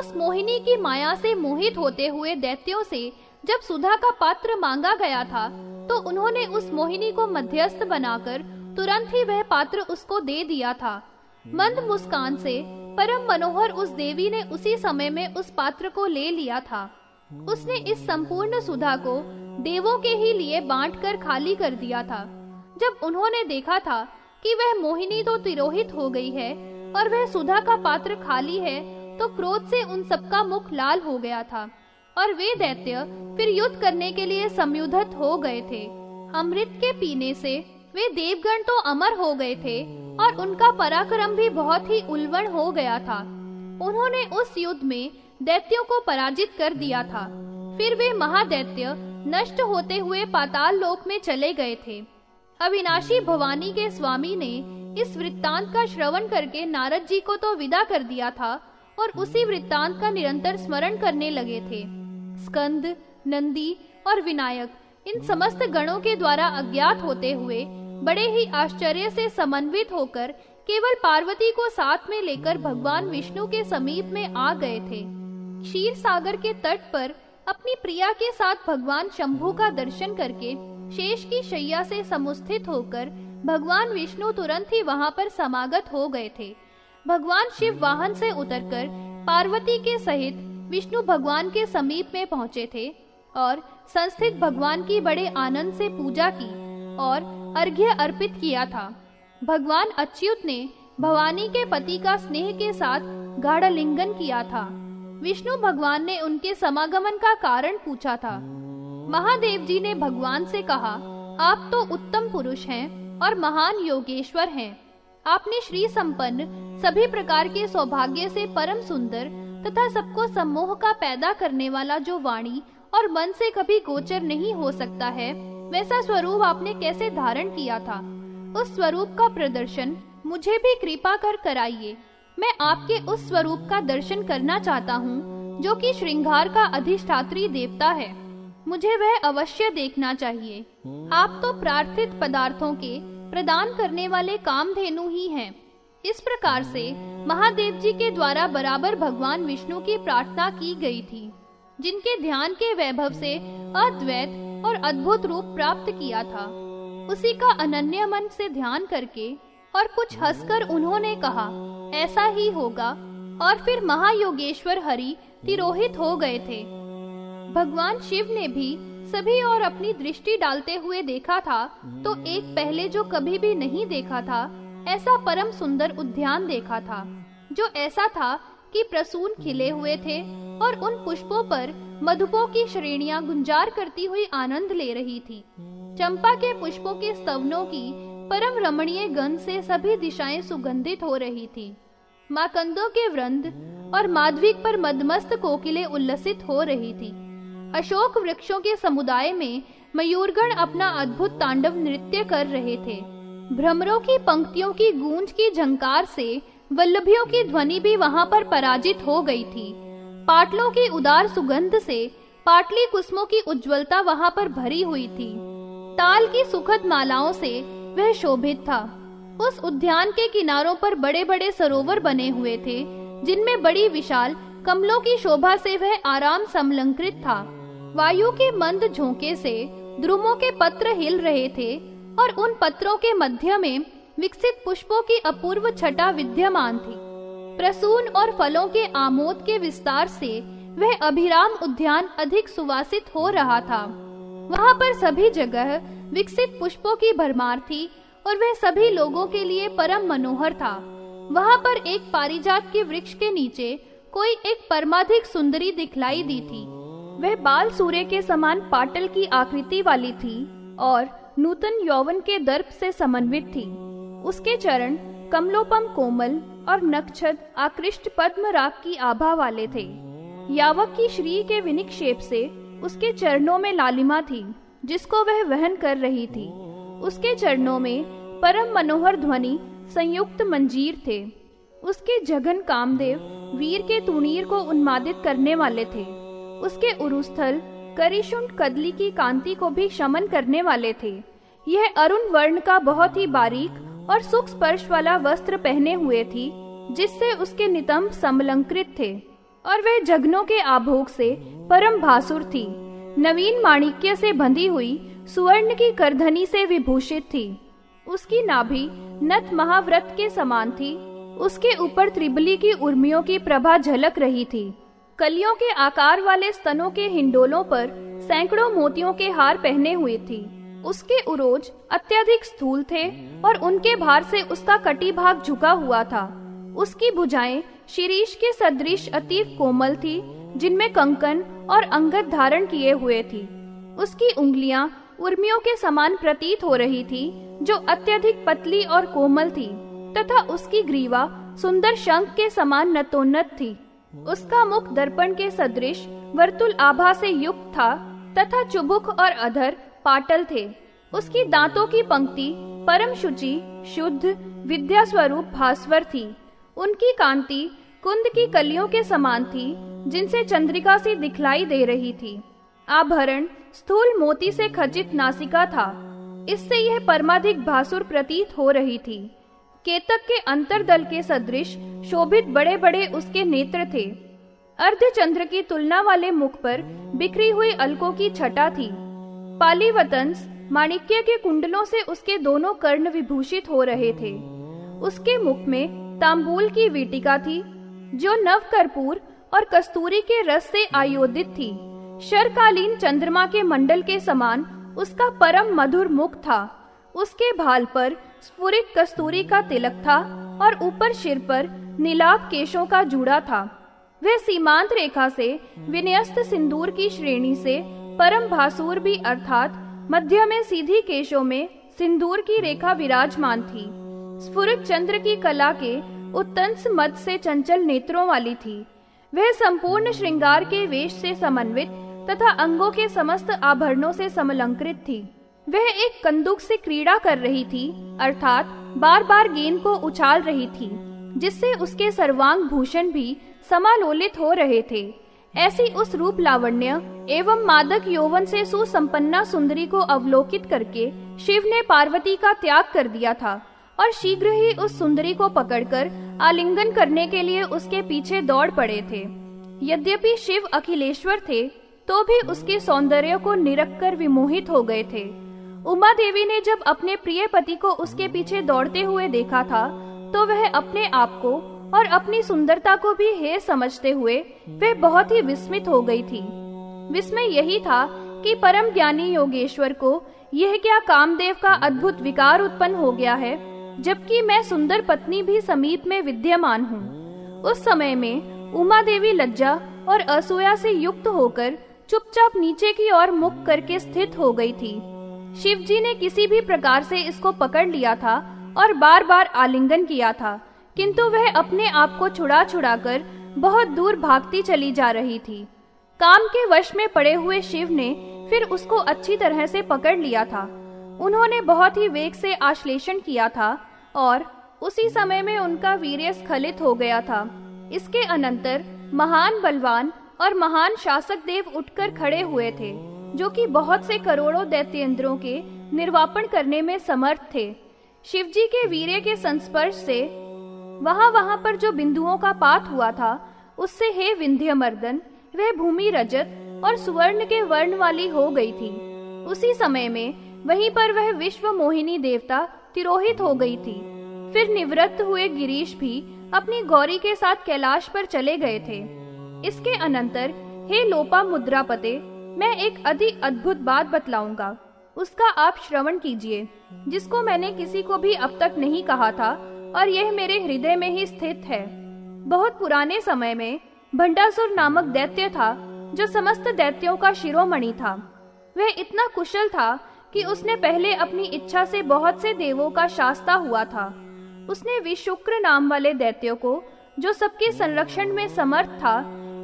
उस मोहिनी की माया से मोहित होते हुए दैत्यों से जब सुधा का पात्र मांगा गया था तो उन्होंने उस मोहिनी को मध्यस्थ बनाकर तुरंत ही वह पात्र उसको दे दिया था। मंद मुस्कान से परम मनोहर उस देवी ने उसी समय में उस पात्र को ले लिया था। उसने इस संपूर्ण सुधा को देवों के ही लिए बांटकर खाली कर दिया था। जब उन्होंने देखा था कि वह मोहिनी तो तिरोहित हो गई है और वह सुधा का पात्र खाली है तो क्रोध से उन सबका मुख लाल हो गया था, और वे दैत्य फिर युद्ध करने के लिए संयुद्धत हो गए थे। अमृत के पीने से वे देवगण तो अमर हो गए थे, और उनका पराक्रम भी बहुत ही उल्वण हो गया था। उन्होंने उस युद्ध में दैत्यों को पराजित कर दिया था। फिर वे महादैत्य नष्ट होते हुए पाताल लोक में चले गए थे। अविनाशी भवानी के स्वामी ने इस वृत्तांत का श्रवण करके नारद जी को तो विदा कर दिया था और उसी वृत्तांत का निरंतर स्मरण करने लगे थे। स्कंद, नंदी और विनायक इन समस्त गणों के द्वारा अज्ञात होते हुए बड़े ही आश्चर्य से समन्वित होकर केवल पार्वती को साथ में लेकर भगवान विष्णु के समीप में आ गए थे। क्षीर सागर के तट पर अपनी प्रिया के साथ भगवान शंभु का दर्शन करके शेष की शैया से समुस्थित होकर भगवान विष्णु तुरंत ही वहाँ पर समागत हो गए थे। भगवान शिव वाहन से उतरकर पार्वती के सहित विष्णु भगवान के समीप में पहुँचे थे और संस्थित भगवान की बड़े आनंद से पूजा की और अर्घ्य अर्पित किया था। भगवान अच्युत ने भवानी के पति का स्नेह के साथ गाढ़ लिंगन किया था। विष्णु भगवान ने उनके समागमन का कारण पूछा था। महादेव जी ने भगवान से कहा, आप तो उत्तम पुरुष हैं और महान योगेश्वर हैं। आपने श्री संपन्न सभी प्रकार के सौभाग्य से परम सुंदर तथा सबको सम्मोह का पैदा करने वाला जो वाणी और मन से कभी गोचर नहीं हो सकता है, वैसा स्वरूप आपने कैसे धारण किया था? उस स्वरूप का प्रदर्शन मुझे भी कृपा कर कराइए। मैं आपके उस स्वरूप का दर्शन करना चाहता हूँ, जो कि श्रृंगार का अधिष्ठात्री देवता है। मुझे वह अवश्य देखना चाहिए। आप तो प्रार्थित पदार्थों के प्रदान करने वाले कामधेनु ही हैं। इस प्रकार से महादेव जी के द्वारा बराबर भगवान विष्णु की प्रार्थना की गई थी, जिनके ध्यान के वैभव से अद्वैत और अद्भुत रूप प्राप्त किया था। उसी का अनन्य मन से ध्यान करके और कुछ हंसकर उन्होंने कहा, ऐसा ही होगा। और फिर महायोगेश्वर हरि तिरोहित हो गए थे। भगवान शिव ने भी सभी और अपनी दृष्टि डालते हुए देखा था तो एक पहले जो कभी भी नहीं देखा था, ऐसा परम सुंदर उद्यान देखा था, जो ऐसा था कि प्रसून खिले हुए थे और उन पुष्पों पर मधुपों की श्रेणियाँ गुंजार करती हुई आनंद ले रही थी। चंपा के पुष्पों के स्तवनों की परम रमणीय गंध से सभी दिशाएँ सुगंधित हो रही थी। माकंदों के वृंद और माधविक पर मदमस्त कोकिले उल्लसित हो रही थी। अशोक वृक्षों के समुदाय में मयूरगण अपना अद्भुत तांडव नृत्य कर रहे थे। भ्रमरों की पंक्तियों की गूंज की झंकार से वल्लभियों की ध्वनि भी वहाँ पर पराजित हो गई थी। पाटलों की उदार सुगंध से पाटली कुसमों की उज्जवलता वहाँ पर भरी हुई थी। ताल की सुखद मालाओं से वह शोभित था। उस उद्यान के किनारों पर बड़े बड़े सरोवर बने हुए थे, जिनमें बड़ी विशाल कमलों की शोभा से वह आराम समलंकृत था। वायु के मंद झोंके से द्रुमों के पत्र हिल रहे थे और उन पत्रों के मध्य में विकसित पुष्पों की अपूर्व छटा विद्यमान थी। प्रसून और फलों के आमोद के विस्तार से वह अभिराम उद्यान अधिक सुवासित हो रहा था। वहाँ पर सभी जगह विकसित पुष्पों की भरमार थी और वह सभी लोगों के लिए परम मनोहर था। वहाँ पर एक पारिजात के वृक्ष के नीचे कोई एक परमाधिक सुंदरी दिखलाई दी थी। वह बाल सूर्य के समान पाटल की आकृति वाली थी और नूतन यौवन के दर्प से समन्वित थी। उसके चरण कमलोपम कोमल और नक्षद आकृष्ट पद्म राग की आभा वाले थे। यावक की श्री के विनिक्षेप से उसके चरणों में लालिमा थी, जिसको वह वहन कर रही थी। उसके चरणों में परम मनोहर ध्वनि संयुक्त मंजीर थे। उसके जघन कामदेव वीर के तुणीर को उन्मादित करने वाले थे। उसके उरुस्थल, करिशुंड कदली की कांति को भी शमन करने वाले थे। यह अरुण वर्ण का बहुत ही बारीक और सुख स्पर्श वाला वस्त्र पहने हुए थी, जिससे उसके नितंब समलंकृत थे, और वह जगनों के आभोग से परम भासुर थी। नवीन माणिक्य से बंधी हुई सुवर्ण की करधनी से विभूषित थी। उसकी नाभि नत महाव्रत के समान थी, उसके ऊपर त्रिबली की उर्मियों की प्रभा झलक रही थी। कलियों के आकार वाले स्तनों के हिंडोलों पर सैकड़ों मोतियों के हार पहने हुए थी। उसके उरोज अत्यधिक स्थूल थे और उनके भार से उसका कटी भाग झुका हुआ था। उसकी भुजाएँ शिरीष के सदृश अतीव कोमल थी, जिनमें कंकन और अंगद धारण किए हुए थी। उसकी उंगलियाँ उर्मियों के समान प्रतीत हो रही थी, जो अत्यधिक पतली और कोमल थी, तथा उसकी ग्रीवा सुंदर शंख के समान नतोन्नत थी। उसका मुख दर्पण के सदृश, वर्तुल आभा से युक्त था, तथा चुबुक और अधर पाटल थे। उसकी दांतों की पंक्ति, परम शुचि, शुद्ध विद्या स्वरूप भास्वर थी। उनकी कांति कुंद की कलियों के समान थी, जिनसे चंद्रिका सी दिखलाई दे रही थी। आभरण स्थूल मोती से खचित नासिका था। इससे यह परमाधिक भासुर प्रतीत हो रही थी। केतक के अंतरदल के सदृश शोभित बड़े बड़े उसके नेत्र थे। अर्ध चंद्र की तुलना वाले मुख पर बिखरी हुई अलकों की छटा थी। पालीवतंस माणिक्य के कुंडलों से उसके दोनों कर्ण विभूषित हो रहे थे। उसके मुख में तांबूल की वीटिका थी, जो नव कर्पूर और कस्तूरी के रस से आयोदित थी। शरकालीन चंद्रमा के मंडल के समान उसका परम मधुर मुख था। उसके भाल पर स्फुरित कस्तूरी का तिलक था और ऊपर सिर पर नीलाभ केशों का जूड़ा था। वह सीमांत रेखा से विन्यस्त सिंदूर की श्रेणी से परम भासुर भी अर्थात मध्य में सीधी केशों में सिंदूर की रेखा विराजमान थी। स्फुरित चंद्र की कला के उत्तंस मद से चंचल नेत्रों वाली थी। वह संपूर्ण श्रृंगार के वेश से समन्वित तथा अंगों के समस्त आभरणों से समलंकृत थी। वह एक कंदुक से क्रीड़ा कर रही थी, अर्थात बार बार गेंद को उछाल रही थी, जिससे उसके सर्वांग भूषण भी समालोलित हो रहे थे। ऐसी उस रूप लावण्य एवं मादक यौवन से सुसंपन्ना सुंदरी को अवलोकित करके शिव ने पार्वती का त्याग कर दिया था और शीघ्र ही उस सुंदरी को पकड़कर आलिंगन करने के लिए उसके पीछे दौड़ पड़े थे। यद्यपि शिव अखिलेश्वर थे तो भी उसके सौंदर्य को निरख कर विमोहित हो गए थे। उमा देवी ने जब अपने प्रिय पति को उसके पीछे दौड़ते हुए देखा था तो वह अपने आप को और अपनी सुंदरता को भी हे समझते हुए वह बहुत ही विस्मित हो गई थी। विस्मय यही था कि परम ज्ञानी योगेश्वर को यह क्या कामदेव का अद्भुत विकार उत्पन्न हो गया है, जबकि मैं सुंदर पत्नी भी समीप में विद्यमान हूँ। उस समय में उमा देवी लज्जा और असूया से युक्त होकर चुपचाप नीचे की ओर मुख करके स्थित हो गई थी। शिव जी ने किसी भी प्रकार से इसको पकड़ लिया था और बार बार आलिंगन किया था, किंतु वह अपने आप को छुड़ा छुड़ा कर बहुत दूर भागती चली जा रही थी। काम के वश में पड़े हुए शिव ने फिर उसको अच्छी तरह से पकड़ लिया था। उन्होंने बहुत ही वेग से आश्लेषण किया था और उसी समय में उनका वीर्य स्खलित हो गया था। इसके अनंतर महान बलवान और महान शासक देव उठकर खड़े हुए थे। जो कि बहुत से करोड़ों दैत्येंद्रों के निर्वापन करने में समर्थ थे। शिवजी के वीर्य के संस्पर्श से वहाँ वहाँ पर जो बिंदुओं का पात हुआ था, उससे हे विंध्य मर्दन वह भूमि रजत और सुवर्ण के वर्ण वाली हो गई थी। उसी समय में वहीं पर वह विश्व मोहिनी देवता तिरोहित हो गई थी। फिर निवृत्त हुए गिरीश भी अपनी गौरी के साथ कैलाश पर चले गए थे। इसके अनंतर हे लोपा मुद्रापते मैं एक अति अद्भुत बात बतलाऊँगा। उसका आप श्रवण कीजिए, जिसको मैंने किसी को भी अब तक नहीं कहा था, और यह मेरे हृदय में ही स्थित है। बहुत पुराने समय में भंडासुर नामक दैत्य था, जो समस्त दैत्यों का शिरोमणि था। वह इतना कुशल था कि उसने पहले अपनी इच्छा से बहुत से देवों का शास्ता हुआ था। उसने विशुक्र नाम वाले दैत्यों को, जो सबके संरक्षण में समर्थ था,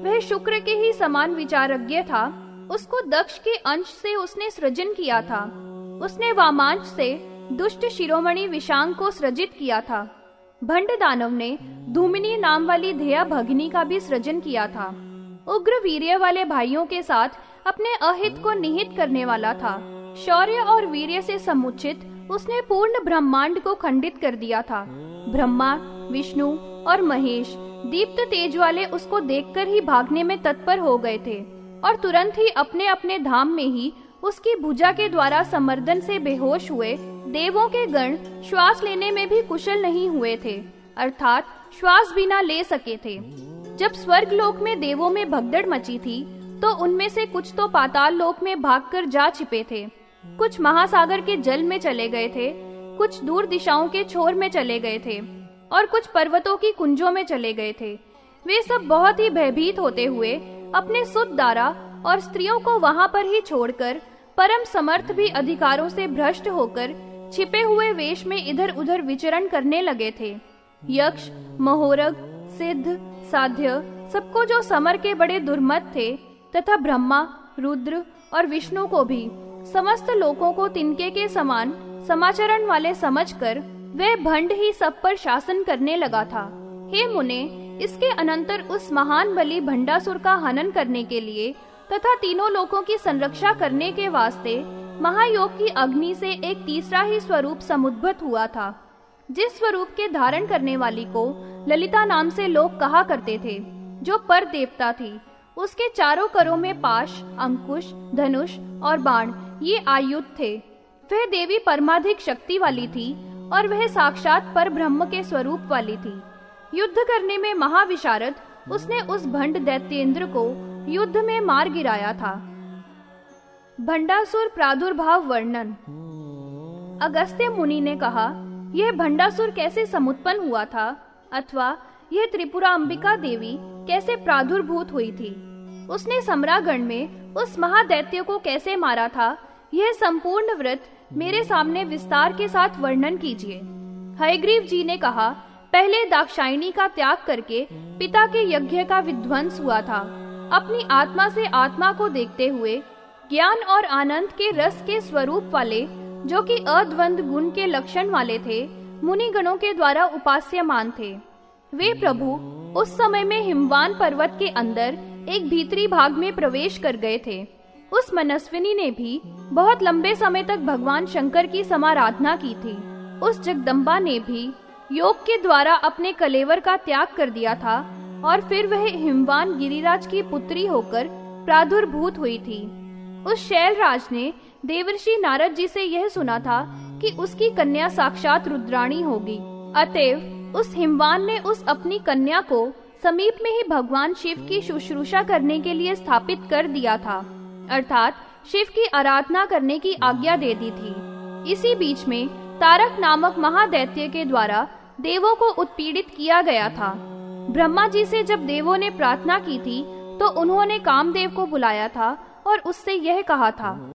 वह शुक्र के ही समान विचारज्ञ था उसको दक्ष के अंश से उसने सृजन किया था। उसने वामांश से दुष्ट शिरोमणि विशांग को सृजित किया था। भंड दानव ने धूमिनी नाम वाली ध्यया भगनी का भी सृजन किया था। उग्र वीर्य वाले भाइयों के साथ अपने अहित को निहित करने वाला था। शौर्य और वीर्य से समुचित उसने पूर्ण ब्रह्मांड को खंडित कर दिया था। ब्रह्मा, विष्णु और महेश दीप्त तेज वाले उसको देखकर ही भागने में तत्पर हो गए थे। और तुरंत ही अपने अपने धाम में ही उसकी भुजा के द्वारा समर्दन से बेहोश हुए देवों के गण श्वास लेने में भी कुशल नहीं हुए थे, अर्थात श्वास बिना ले सके थे। जब स्वर्ग लोक में देवों में भगदड़ मची थी तो उनमें से कुछ तो पाताल लोक में भागकर जा छिपे थे। कुछ महासागर के जल में चले गए थे, कुछ दूर दिशाओं के छोर में चले गए थे, और कुछ पर्वतों की कुंजों में चले गए थे। वे सब बहुत ही भयभीत होते हुए अपने सुत दारा और स्त्रियों को वहाँ पर ही छोड़कर परम समर्थ भी अधिकारों से भ्रष्ट होकर छिपे हुए वेश में इधर उधर विचरण करने लगे थे। यक्ष, महोरग, सिद्ध, साध्य सबको जो समर के बड़े दुर्मत थे तथा ब्रह्मा, रुद्र और विष्णु को भी समस्त लोगों को तिनके के समान समाचरण वाले समझकर वह भंड ही सब पर शासन करने लगा था। हे मुने, इसके अनंतर उस महान बलि भंडासुर का हनन करने के लिए तथा तीनों लोगों की संरक्षा करने के वास्ते महायोग की अग्नि से एक तीसरा ही स्वरूप समुद्भत हुआ था, जिस स्वरूप के धारण करने वाली को ललिता नाम से लोग कहा करते थे, जो पर देवता थी। उसके चारों करों में पाश, अंकुश, धनुष और बाण, ये आयुध थे। वह देवी परमाधिक शक्ति वाली थी और वह साक्षात पर ब्रह्म के स्वरूप वाली थी। युद्ध करने में महाविशारद उसने उस भंड दैत्येंद्र को युद्ध में मार गिराया था। भंडासुर प्रादुर्भाव वर्णन। अगस्त्य मुनि ने कहा, यह भंडासुर कैसे समुत्पन्न हुआ था? अथवा यह त्रिपुरा अंबिका देवी कैसे प्रादुर्भूत हुई थी? उसने सम्रागण में उस महादैत्य को कैसे मारा था? यह संपूर्ण व्रत मेरे सामने विस्तार के साथ वर्णन कीजिए। हयग्रीव जी ने कहा पहले दाक्षायणी का त्याग करके पिता के यज्ञ का विध्वंस हुआ था। अपनी आत्मा से आत्मा को देखते हुए, ज्ञान और आनंद के रस के स्वरूप वाले, जो कि अद्वंद गुण के लक्षण वाले थे मुनि गणों के द्वारा उपास्यमान थे। वे प्रभु उस समय में हिमवान पर्वत के अंदर एक भीतरी भाग में प्रवेश कर गए थे। उस मनस्विनी ने भी बहुत लंबे समय तक भगवान शंकर की समाराधना की थी। उस जगदम्बा ने भी योग के द्वारा अपने कलेवर का त्याग कर दिया था और फिर वह हिमवान गिरिराज की पुत्री होकर प्रादुर्भूत हुई थी। उस शैलराज ने देवर्षि नारद जी से यह सुना था कि उसकी कन्या साक्षात रुद्राणी होगी। अतएव उस हिमवान ने उस अपनी कन्या को समीप में ही भगवान शिव की शुश्रूषा करने के लिए स्थापित कर दिया था। अर्थात शिव की आराधना करने की आज्ञा दे दी थी। इसी बीच में तारक नामक महादैत्य के द्वारा देवों को उत्पीड़ित किया गया था। ब्रह्मा जी से जब देवों ने प्रार्थना की थी तो उन्होंने कामदेव को बुलाया था और उससे यह कहा था